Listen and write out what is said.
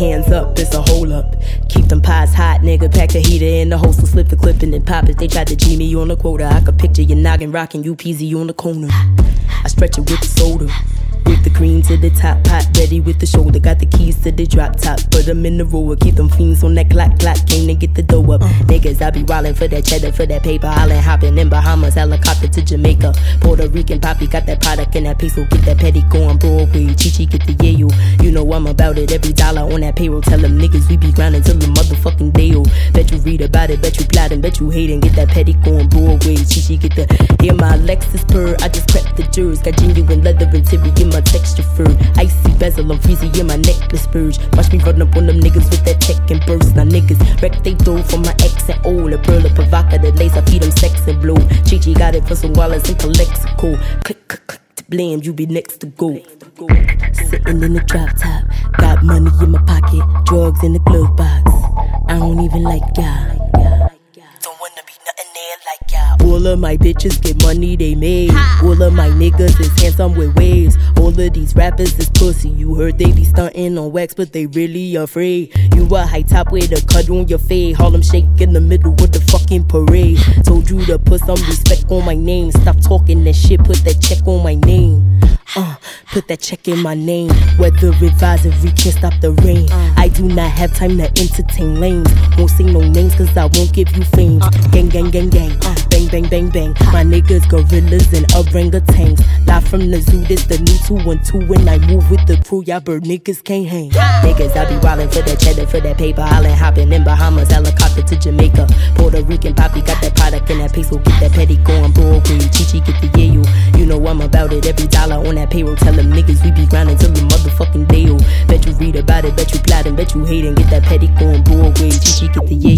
Hands up, it's a hole up. Keep them pies hot, nigga. Pack the heater in the holster, slip the clip in and pop it. They tried to G me on the quota. I could picture you noggin rockin', you peasy on the corner. I stretch it with the soda. With the cream to the top, pot ready with the shoulder. Got the keys to the drop top, put them in the roller. Keep them fiends on that clock, clock. Came to get the dough up. Uh. Niggas, I be wildin' for that cheddar, for that paper. Island hopping in Bahamas, helicopter to Jamaica. Puerto Rican poppy got that product in that peso. Get that petty going Broadway. Chichi get the yayo. You know I'm about it. Every dollar on that payroll. Tell them niggas we be grinding till the motherfucking day. Oh, bet you read about it, bet you plotting, bet you hating. Get that petty going Broadway. Chichi get the hear my Lexus purr. I just crept the jurors. Got genuine leather interior in my texture fur. Icy bezel, I'm freezy in my necklace spurge. Watch me run up on them niggas with that tech and burst. Now niggas wreck they throw for my ex and all. A pearl, a provocative lace, I feed them sex and blow. Chi got it for some wallets and Calexico. Click, click, click. To blame, you be next to go. Sitting in the drop top, got money in my pocket, drugs in the glove box. I don't even like y'all. All of my bitches get money they made. All of my niggas is handsome with waves. All of these rappers is pussy. You heard they be stunting on wax, but they really afraid. You a high top with a cut on your fade. Harlem shake in the middle with the fucking parade. Told you to put some respect on my name. Stop talking that shit, put that check on my name. Uh, put that check in my name. Weather advisory can't stop the rain. Uh. I do not have time to entertain lanes. Won't say no names cause I won't give you fame. Uh. Gang, gang, gang, gang. Uh. Bang, bang, bang, bang. My niggas, gorillas, and orangutans. Live from the zoo, this the new 212. When I move with the crew, y'all bird niggas can't hang. Niggas, I be wildin' for that cheddar, for that paper. Island hopping in Bahamas, helicopter to Jamaica. Puerto Rican poppy got that product in that peso. Get that petty going. Chichi get payroll. Tell them niggas we be grinding till the motherfucking day. Oh, bet you read about it, bet you plotting, bet you hating. Get that petty going Broadway. Chichi get the.